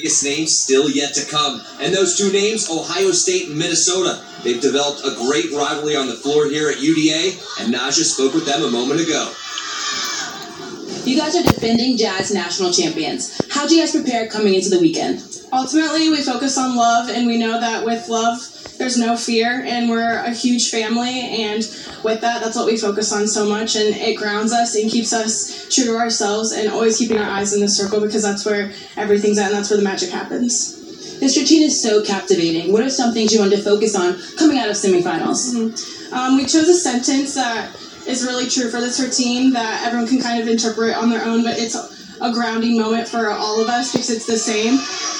biggest names still yet to come. And those two names, Ohio State and Minnesota. They've developed a great rivalry on the floor here at UDA, and Naja spoke with them a moment ago. You guys are defending Jazz national champions. How do you guys prepare coming into the weekend? Ultimately, we focus on love, and we know that with love, there's no fear, and we're a huge family. And with that, that's what we focus on so much, and it grounds us and keeps us true to ourselves, and always keeping our eyes in the circle because that's where everything's at, and that's where the magic happens. This routine is so captivating. What are some things you wanted to focus on coming out of semifinals? Mm-hmm. Um, we chose a sentence that is really true for this routine that everyone can kind of interpret on their own, but it's a grounding moment for all of us because it's the same.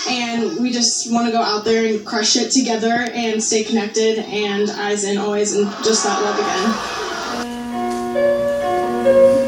And we just want to go out there and crush it together and stay connected and eyes in always and just that love again.